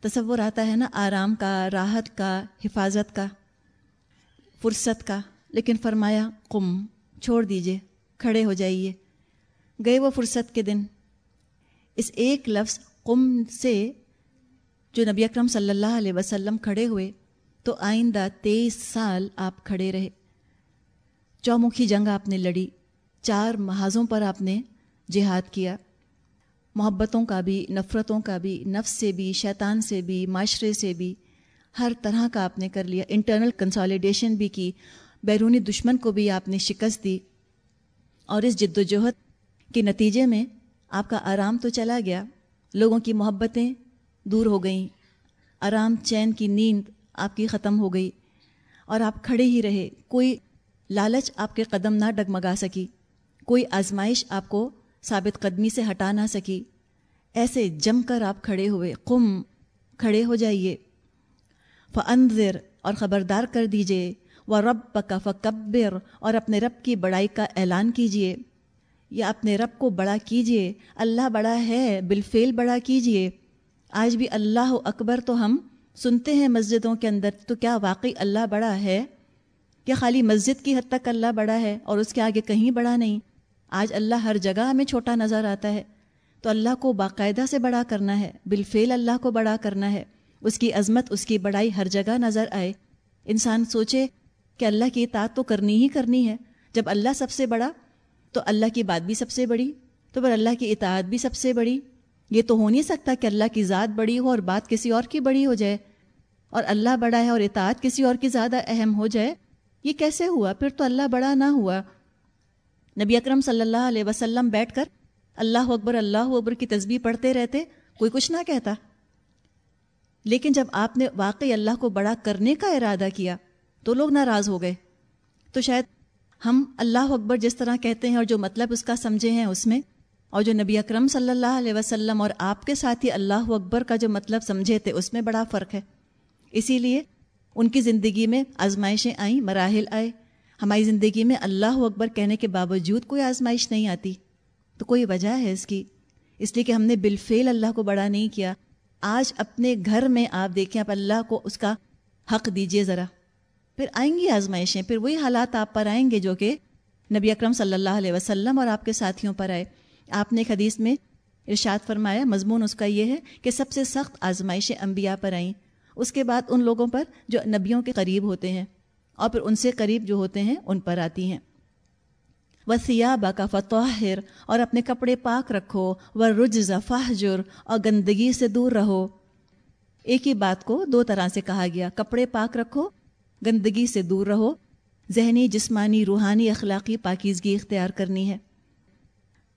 تصور آتا ہے نا، آرام کا، راحت کا، حفاظت کا، فرصت کا۔ لیکن فرمایا، قم، چھوڑ دیجیے۔ کھڑے ہو جائیے۔ گئے وہ فرصت کے دن۔ اس ایک لفظ قم سے جو نبی اکرم صلی اللہ علیہ وسلم کھڑے ہوئے، تو آئندہ تیئیس سال آپ کھڑے رہے۔ چومکھی جنگ آپ نے لڑی، چار محاذوں پر آپ نے جہاد کیا۔ محبتوں کا بھی، نفرتوں کا بھی، نفس سے بھی، شیطان سے بھی، معاشرے سے بھی، ہر طرح کا آپ نے کر لیا۔ انٹرنل کنسالیڈیشن بھی کی۔ بیرونی دشمن کو بھی آپ نے شکست دی۔ اور اس جد و جہد کے نتیجے میں آپ کا آرام تو چلا گیا۔ لوگوں کی محبتیں دور ہو گئیں۔ آرام چین کی نیند آپ کی ختم ہو گئی اور آپ کھڑے ہی رہے۔ کوئی لالچ آپ کے قدم نہ ڈگمگا سکی۔ کوئی آزمائش آپ کو ثابت قدمی سے ہٹا نہ سکی۔ ایسے جم کر آپ کھڑے ہوئے۔ قم، کھڑے ہو جائیے۔ فنظر اور خبردار کر دیجیے وہ رب پکا فکبر اور اپنے رب کی بڑائی کا اعلان کیجیے یا اپنے رب کو بڑا کیجیے اللہ بڑا ہے، بالفعل بڑا کیجیے آج بھی اللہ اکبر تو ہم سنتے ہیں مسجدوں کے اندر، تو کیا واقعی اللہ بڑا ہے؟ کیا خالی مسجد کی حد تک اللہ بڑا ہے اور اس کے آگے کہیں بڑا نہیں؟ آج اللہ ہر جگہ ہمیں چھوٹا نظر آتا ہے۔ تو اللہ کو باقاعدہ سے بڑا کرنا ہے، بالفعل اللہ کو بڑا کرنا ہے۔ اس کی عظمت، اس کی بڑائی ہر جگہ نظر آئے۔ انسان سوچے کہ اللہ کی اطاعت تو کرنی ہی کرنی ہے۔ جب اللہ سب سے بڑا، تو اللہ کی بات بھی سب سے بڑی، تو پھر اللہ کی اطاعت بھی سب سے بڑی۔ یہ تو ہو نہیں سکتا کہ اللہ کی ذات بڑی ہو اور بات کسی اور کی بڑی ہو جائے، اور اللہ بڑا ہے اور اطاعت کسی اور کی زیادہ اہم ہو جائے۔ یہ کیسے ہوا؟ پھر تو اللہ بڑا نہ ہوا۔ نبی اکرم صلی اللہ علیہ وسلم بیٹھ کر اللہ اکبر اللہ اکبر کی تصویر پڑھتے رہتے، کوئی کچھ نہ کہتا۔ لیکن جب آپ نے واقعی اللہ کو بڑا کرنے کا ارادہ کیا تو لوگ ناراض ہو گئے۔ تو شاید ہم اللہ اکبر جس طرح کہتے ہیں اور جو مطلب اس کا سمجھے ہیں اس میں، اور جو نبی اکرم صلی اللہ علیہ وسلم اور آپ کے ساتھ ہی اللہ اکبر کا جو مطلب سمجھے تھے، اس میں بڑا فرق ہے۔ اسی لیے ان کی زندگی میں آزمائشیں آئیں، مراحل آئے۔ ہماری زندگی میں اللہ اکبر کہنے کے باوجود کوئی آزمائش نہیں آتی۔ تو کوئی وجہ ہے اس کی؟ اس لیے کہ ہم نے بالفعل اللہ کو بڑا نہیں کیا۔ آج اپنے گھر میں آپ دیکھیں، آپ اللہ کو اس کا حق دیجیے ذرا۔ پھر آئیں گی آزمائشیں، پھر وہی حالات آپ پر آئیں گے جو کہ نبی اکرم صلی اللہ علیہ وسلم اور آپ کے ساتھیوں پر آئے۔ آپ نے ایک حدیث میں ارشاد فرمایا، مضمون اس کا یہ ہے کہ سب سے سخت آزمائشیں انبیاء پر آئیں۔ اس کے بعد ان لوگوں پر جو نبیوں کے قریب ہوتے ہیں اور پھر ان سے قریب جو ہوتے ہیں ان پر آتی ہیں۔ وسیابہ کا فتوحر اور اپنے کپڑے پاک رکھو۔ و رج فہجر اور گندگی سے دور رہو۔ ایک ہی بات کو دو طرح سے کہا گیا، کپڑے پاک رکھو گندگی سے دور رہو۔ ذہنی، جسمانی، روحانی اخلاقی پاکیزگی اختیار کرنی ہے۔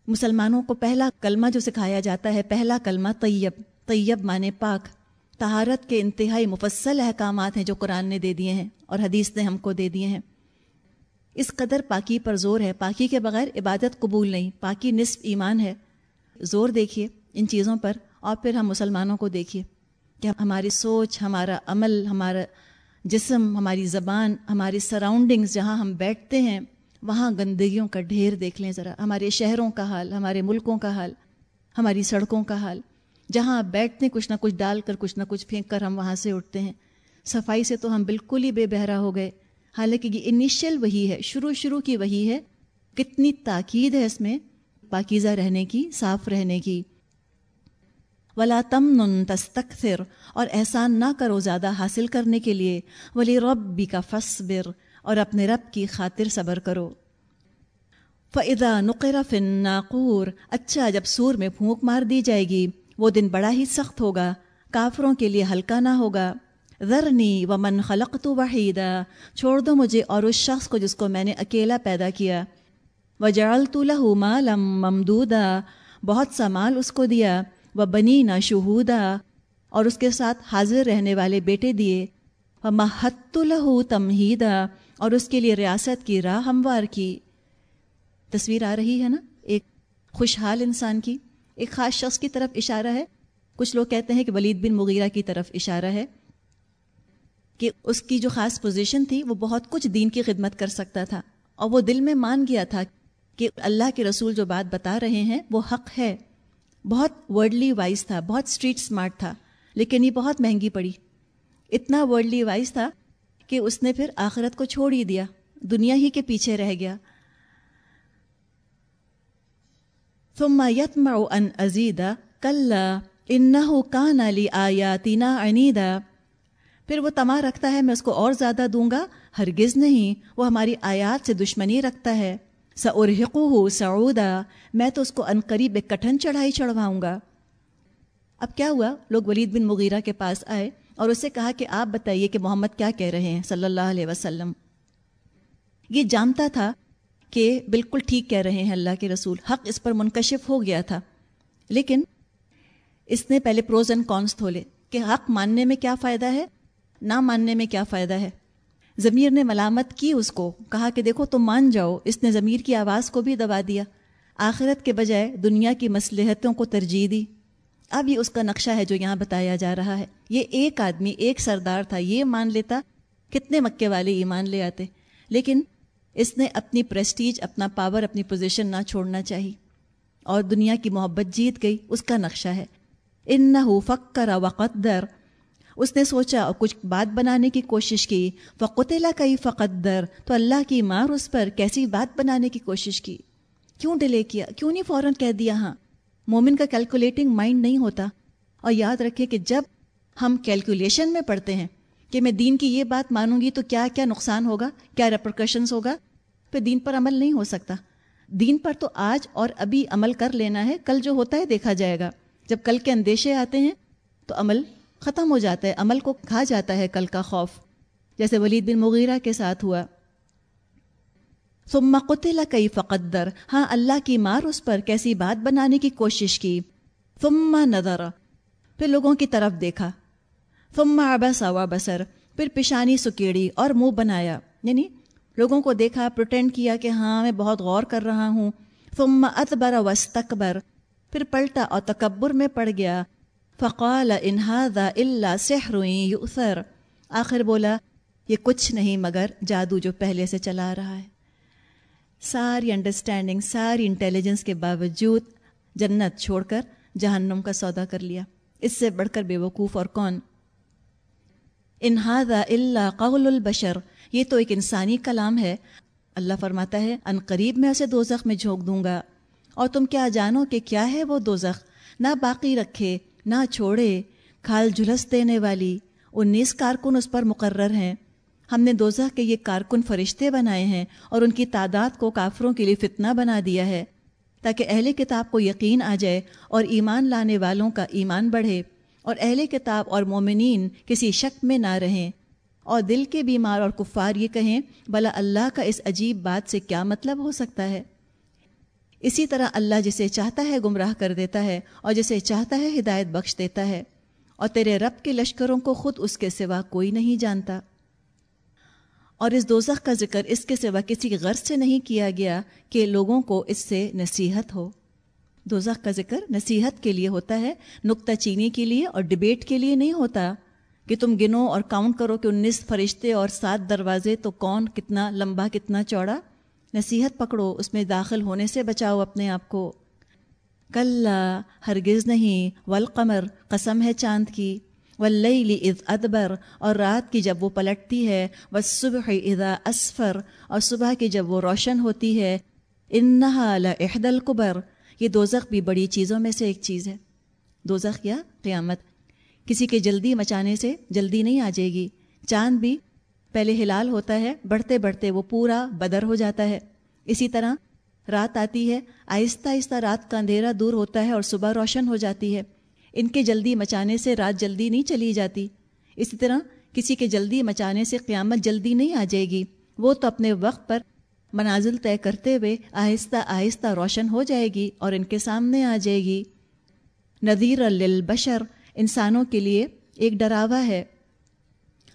مسلمانوں کو پہلا کلمہ جو سکھایا جاتا ہے، پہلا کلمہ طیب۔ طیب مانے پاک۔ تہارت کے انتہائی مفصل احکامات ہیں جو قرآن نے دے دیے ہیں اور حدیث نے ہم کو دے دیے ہیں۔ اس قدر پاکی پر زور ہے، پاکی کے بغیر عبادت قبول نہیں، پاکی نصف ایمان ہے۔ زور دیکھیے ان چیزوں پر اور پھر ہم مسلمانوں کو دیکھیے کہ ہماری سوچ، ہمارا عمل، ہمارا جسم، ہماری زبان ہماری سراؤنڈنگز جہاں ہم بیٹھتے ہیں، وہاں گندگیوں کا ڈھیر دیکھ لیں ذرا۔ ہمارے شہروں کا حال، ہمارے ملکوں کا حال، ہماری سڑکوں کا حال۔ جہاں آپ بیٹھتے ہیں، کچھ نہ کچھ ڈال کر، کچھ نہ کچھ پھینک کر ہم وہاں سے اٹھتے ہیں۔ صفائی سے تو ہم بالکل ہی بے بہرا ہو گئے۔ حالانکہ یہ انیشل وہی ہے، شروع شروع کی وہی ہے۔ کتنی تاکید ہے اس میں، پاکیزہ رہنے کی، صاف رہنے کی۔ ولا تم تستکثر، اور احسان نہ کرو زیادہ حاصل کرنے کے لیے، ولی رب کا فصبر اور اپنے رب کی خاطر صبر کرو۔ فعدا نقر فن ناقور اچھا جب سور میں پھونک مار دی جائے گی، وہ دن بڑا ہی سخت ہوگا، کافروں کے لیے ہلکا نہ ہوگا۔ ذرنی و من خلق تو وحیدہ چھوڑ دو مجھے اور اس شخص کو جس کو میں نے اکیلا پیدا کیا۔ و جال تو لہو مالم ممدودہ بہت سا مال اس کو دیا۔ وہ بنی نہ شہودہ اور اس کے ساتھ حاضر رہنے والے بیٹے دیے و محت لہو تمہیدہ اور اس کے لیے ریاست کی راہ ہموار کی۔ تصویر آ رہی ہے نا؟ ایک خوشحال انسان کی، ایک خاص شخص کی طرف اشارہ ہے۔ کچھ لوگ کہتے ہیں کہ ولید بن مغیرہ کی طرف اشارہ ہے کہ اس کی جو خاص پوزیشن تھی، وہ بہت کچھ دین کی خدمت کر سکتا تھا۔ اور وہ دل میں مان گیا تھا کہ اللہ کے رسول جو بات بتا رہے ہیں، وہ حق ہے۔ بہت ورڈلی وائز تھا، بہت اسٹریٹ اسمارٹ تھا، لیکن یہ بہت مہنگی پڑی۔ اتنا ورڈلی وائز تھا کہ اس نے پھر آخرت کو چھوڑ ہی دیا، دنیا ہی کے پیچھے رہ گیا۔ ثم يطمع ان ازید کل انه كان لي آیاتنا پھر وہ تما رکھتا ہے، میں اس کو اور زیادہ دوں گا، ہرگز نہیں، وہ ہماری آیات سے دشمنی رکھتا ہے۔ سرحقو سعودا، میں تو اس کو ان قریب ایک کٹھن چڑھائی چڑھواؤں گا۔ اب کیا ہوا؟ لوگ ولید بن مغیرہ کے پاس آئے اور اسے کہا کہ آپ بتائیے کہ محمد کیا کہہ رہے ہیں صلی اللہ علیہ وسلم۔ یہ جانتا تھا کہ بالکل ٹھیک کہہ رہے ہیں اللہ کے رسول، حق اس پر منکشف ہو گیا تھا۔ لیکن اس نے پہلے پروز اینڈ کونس تھولے کہ حق ماننے میں کیا فائدہ ہے، نہ ماننے میں کیا فائدہ ہے۔ ضمیر نے ملامت کی اس کو، کہا کہ دیکھو تم مان جاؤ، اس نے ضمیر کی آواز کو بھی دبا دیا۔ آخرت کے بجائے دنیا کی مصلحتوں کو ترجیح دی۔ اب یہ اس کا نقشہ ہے جو یہاں بتایا جا رہا ہے۔ یہ ایک آدمی، ایک سردار تھا، یہ مان لیتا کتنے مکے والے ایمان لے آتے۔ لیکن اس نے اپنی پریسٹیج اپنا پاور اپنی پوزیشن نہ چھوڑنا چاہی۔ اور دنیا کی محبت جیت گئی، اس کا نقشہ ہے۔ ان نہ فکر وقت در اس نے سوچا اور کچھ بات بنانے کی کوشش کی۔ فقتلا کئی فقت در تو اللہ کی مار اس پر کیسی بات بنانے کی کوشش کی؟ کیوں ڈیلے کیا؟ کیوں نہیں فوراً کہہ دیا؟ ہاں مومن کا کیلکولیٹنگ مائنڈ نہیں ہوتا۔ اور یاد رکھے کہ جب ہم کیلکولیشن میں پڑھتے ہیں کہ میں دین کی یہ بات مانوں گی تو کیا کیا نقصان ہوگا؟ کیا ریپرکشنس ہوگا؟ پھر دین پر عمل نہیں ہو سکتا۔ دین پر تو آج اور ابھی عمل کر لینا ہے، کل جو ہوتا ہے دیکھا جائے گا۔ جب کل کے اندیشے آتے ہیں تو عمل ختم ہو جاتا ہے، عمل کو کھا جاتا ہے کل کا خوف۔ جیسے ولید بن مغیرہ کے ساتھ ہوا۔ ثم قتل کئی فقدر ہاں اللہ کی مار اس پر کیسی بات بنانے کی کوشش کی۔ ثم نظر۔ پھر لوگوں کی طرف دیکھا۔ ثم عبس و بسر۔ پھر پشانی سکیڑی اور منہ بنایا۔ یعنی لوگوں کو دیکھا پروٹینڈ کیا کہ ہاں میں بہت غور کر رہا ہوں۔ ثم ادبر وستکبر پھر پلٹا اور تکبر میں پڑ گیا۔ فقال انہذا الا سحر یؤثر آخر بولا، یہ کچھ نہیں مگر جادو جو پہلے سے چلا رہا ہے. ساری انڈرسٹینڈنگ ساری انٹیلیجنس کے باوجود جنت چھوڑ کر جہنم کا سودا کر لیا۔ اس سے بڑھ کر بے وقوف اور کون؟ انہذا اللہ قول البشر. یہ تو ایک انسانی کلام ہے۔ اللہ فرماتا ہے، ان قریب میں اسے دو میں جھونک دوں گا۔ اور تم کیا جانو کہ کیا ہے وہ دو نہ باقی رکھے۔ نہ چھوڑے، کھال جھلس دینے والی انیس کارکن اس پر مقرر ہیں۔ ہم نے دوزخ کے یہ کارکن فرشتے بنائے ہیں اور ان کی تعداد کو کافروں کے لیے فتنہ بنا دیا ہے، تاکہ اہل کتاب کو یقین آ جائے اور ایمان لانے والوں کا ایمان بڑھے اور اہل کتاب اور مومنین کسی شک میں نہ رہیں۔ اور دل کے بیمار اور کفار یہ کہیں، بلا اللہ کا اس عجیب بات سے کیا مطلب ہو سکتا ہے؟ اسی طرح اللہ جسے چاہتا ہے گمراہ کر دیتا ہے اور جسے چاہتا ہے ہدایت بخش دیتا ہے، اور تیرے رب کے لشکروں کو خود اس کے سوا کوئی نہیں جانتا۔ اور اس دوزخ کا ذکر اس کے سوا کسی غرض سے نہیں کیا گیا کہ لوگوں کو اس سے نصیحت ہو۔ دوزخ کا ذکر نصیحت کے لیے ہوتا ہے، نقطہ چینی کے لیے اور ڈبیٹ کے لیے نہیں ہوتا۔ کہ تم گنو اور کاؤنٹ کرو کہ انیس فرشتے اور سات دروازے تو کون کتنا لمبا، کتنا چوڑا؟ نصیحت پکڑو، اس میں داخل ہونے سے بچاؤ اپنے آپ کو۔ کل ہرگز نہیں، والقمر، قسم ہے چاند کی۔ واللیل اذ ادبر، اور رات کی جب وہ پلٹتی ہے۔ والصبح اذا اسفر، اور صبح کی جب وہ روشن ہوتی ہے۔ انہا لحد القبر، یہ دوزخ بھی بڑی چیزوں میں سے ایک چیز ہے۔ دوزخ یا قیامت، کسی کے جلدی مچانے سے جلدی نہیں آ جائے گی۔ چاند بھی پہلے ہلال ہوتا ہے، بڑھتے بڑھتے وہ پورا بدر ہو جاتا ہے۔ اسی طرح رات آتی ہے، آہستہ آہستہ رات کا اندھیرا دور ہوتا ہے اور صبح روشن ہو جاتی ہے۔ ان کے جلدی مچانے سے رات جلدی نہیں چلی جاتی۔ اسی طرح کسی کے جلدی مچانے سے قیامت جلدی نہیں آ جائے گی۔ وہ تو اپنے وقت پر منازل طے کرتے ہوئے آہستہ آہستہ روشن ہو جائے گی اور ان کے سامنے آ جائے گی۔ نذیر للبشر انسانوں کے لیے ایک ڈراوا ہے۔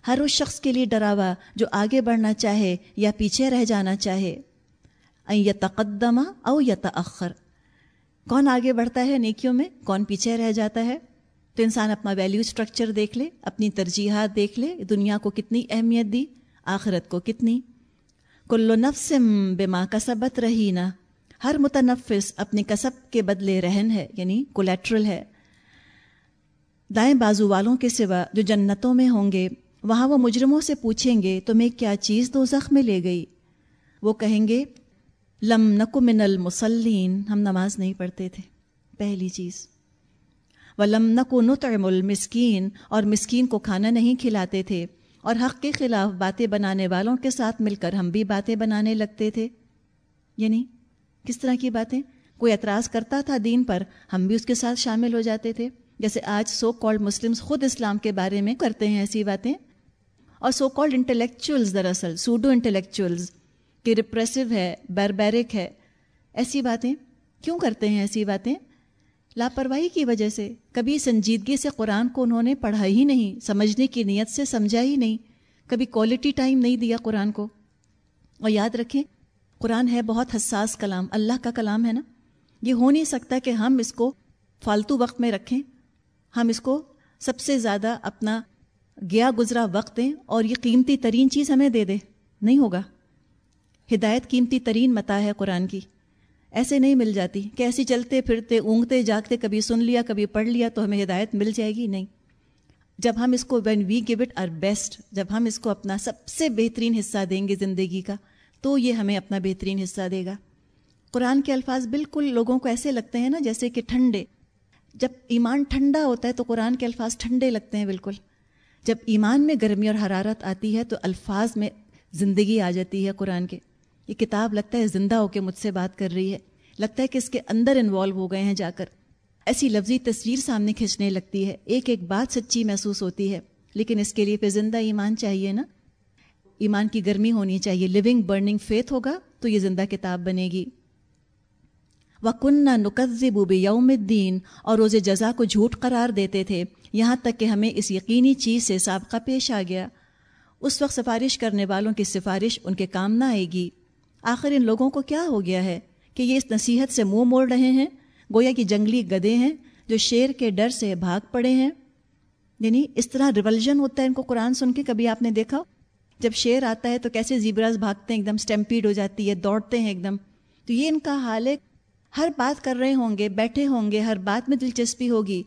ہر اس شخص کے لیے ڈراوا جو آگے بڑھنا چاہے یا پیچھے رہ جانا چاہے۔ یا تقدمہ او یا کون آگے بڑھتا ہے نیکیوں میں؟ کون پیچھے رہ جاتا ہے؟ تو انسان اپنا ویلیو اسٹرکچر دیکھ لے، اپنی ترجیحات دیکھ لے، دنیا کو کتنی اہمیت دی، آخرت کو کتنی۔ کلو نفسم بما کسبت رہی نا ہر متنفس اپنے کسب کے بدلے رہن ہے یعنی کولیٹرل ہے۔ دائیں بازو والوں کے سوا جو جنتوں میں ہوں گے وہاں وہ مجرموں سے پوچھیں گے، تمہیں کیا چیز دو زخم میں لے گئی؟ وہ کہیں گے، لم نکو من المسلین ہم نماز نہیں پڑھتے تھے، پہلی چیز۔ و لم نکو نطعم المسکین اور مسکین کو کھانا نہیں کھلاتے تھے، اور حق کے خلاف باتیں بنانے والوں کے ساتھ مل کر ہم بھی باتیں بنانے لگتے تھے۔ یعنی کس طرح کی باتیں؟ کوئی اعتراض کرتا تھا دین پر، ہم بھی اس کے ساتھ شامل ہو جاتے تھے۔ جیسے آج سو کالڈ مسلمس خود اسلام کے بارے میں کرتے ہیں ایسی باتیں۔ اور سو کالڈ انٹلیکچوئلز دراصل سوڈو انٹلیکچوئلز کہ ریپریسو ہے بیربیرک ہے، ایسی باتیں کیوں کرتے ہیں ایسی باتیں؟ لاپرواہی کی وجہ سے کبھی سنجیدگی سے قرآن کو انہوں نے پڑھا ہی نہیں، سمجھنے کی نیت سے سمجھا ہی نہیں، کبھی کوالٹی ٹائم نہیں دیا قرآن کو۔ اور یاد رکھیں، قرآن ہے بہت حساس کلام، اللہ کا کلام ہے نا؟ یہ ہو نہیں سکتا کہ ہم اس کو فالتو وقت میں رکھیں، ہم اس کو سب سے زیادہ اپنا گیا گزرا وقت دیں اور یہ قیمتی ترین چیز ہمیں دے دے۔ نہیں ہوگا۔ ہدایت قیمتی ترین متا ہے قرآن کی۔ ایسے نہیں مل جاتی کہ ایسی چلتے پھرتے، اونگتے، جاگتے، کبھی سن لیا، کبھی پڑھ لیا تو ہمیں ہدایت مل جائے گی؟ نہیں۔ جب ہم اس کو when we go it our best جب ہم اس کو اپنا سب سے بہترین حصہ دیں گے زندگی کا، تو یہ ہمیں اپنا بہترین حصہ دے گا۔ قرآن کے الفاظ بالکل لوگوں کو ایسے لگتے ہیں نا جیسے کہ ٹھنڈے۔ جب ایمان ٹھنڈا ہوتا ہے تو قرآن کے الفاظ ٹھنڈے لگتے ہیں بالکل۔ جب ایمان میں گرمی اور حرارت آتی ہے تو الفاظ میں زندگی آ جاتی ہے قرآن کے۔ یہ کتاب لگتا ہے زندہ ہو کے مجھ سے بات کر رہی ہے۔ لگتا ہے کہ اس کے اندر انوالو ہو گئے ہیں جا کر۔ ایسی لفظی تصویر سامنے کھینچنے لگتی ہے۔ ایک ایک بات سچی محسوس ہوتی ہے۔ لیکن اس کے لیے پھر زندہ ایمان چاہیے نا۔ ایمان کی گرمی ہونی چاہیے۔ لیونگ برننگ فیتھ ہوگا تو یہ زندہ کتاب بنے گی۔ وکن نقذب یوم الدین اور روز جزا کو جھوٹ قرار دیتے تھے۔ یہاں تک کہ ہمیں اس یقینی چیز سے سابقہ پیش آ گیا۔ اس وقت سفارش کرنے والوں کی سفارش ان کے کام نہ آئے گی۔ آخر ان لوگوں کو کیا ہو گیا ہے کہ یہ اس نصیحت سے منہ موڑ رہے ہیں؟ گویا کہ جنگلی گدے ہیں جو شیر کے ڈر سے بھاگ پڑے ہیں؟ یعنی اس طرح ریولجن ہوتا ہے ان کو قرآن سن کے؟ کبھی آپ نے دیکھا؟ جب شیر آتا ہے تو کیسے زیبراز بھاگتے ہیں؟ ایک دم اسٹیمپیڈ ہو جاتی ہے، دوڑتے ہیں ایک دم۔ تو یہ ان کا حال ہے۔ ہر بات کر رہے ہوں گے، بیٹھے ہوں گے، ہر بات میں دلچسپی ہوگی۔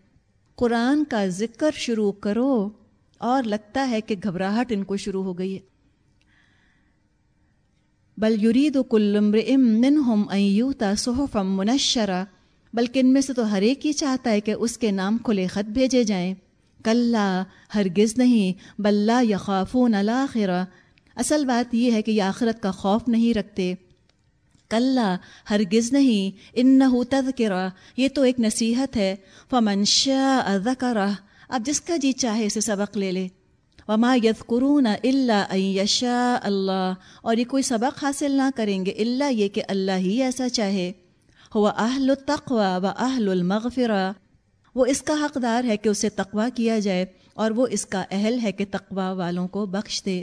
قرآن کا ذکر شروع کرو اور لگتا ہے کہ گھبراہٹ ان کو شروع ہو گئی ہے۔ بل یرید و کلمر امن ہم ایوتا صحفم منشرا، بلکہ ان میں سے تو ہر ایک ہی چاہتا ہے کہ اس کے نام کھلے خط بھیجے جائیں۔ کل ہرگز نہیں بلّہ یا خافون الآخرہ اصل بات یہ ہے کہ یہ آخرت کا خوف نہیں رکھتے۔ کل ہرگز نہیں ان تذکرہ، یہ تو ایک نصیحت ہے فمنشا ذکرہ، اب جس کا جی چاہے اسے سبق لے لے۔ وما یذکرون اللہ یشا اللہ، اور یہ کوئی سبق حاصل نہ کریں گے اللہ یہ کہ اللہ ہی ایسا چاہے۔ ہوا اہل التقوی و اہل المغفرہ، وہ اس کا حقدار ہے کہ اسے تقوا کیا جائے، اور وہ اس کا اہل ہے کہ تقوا والوں کو بخش دے۔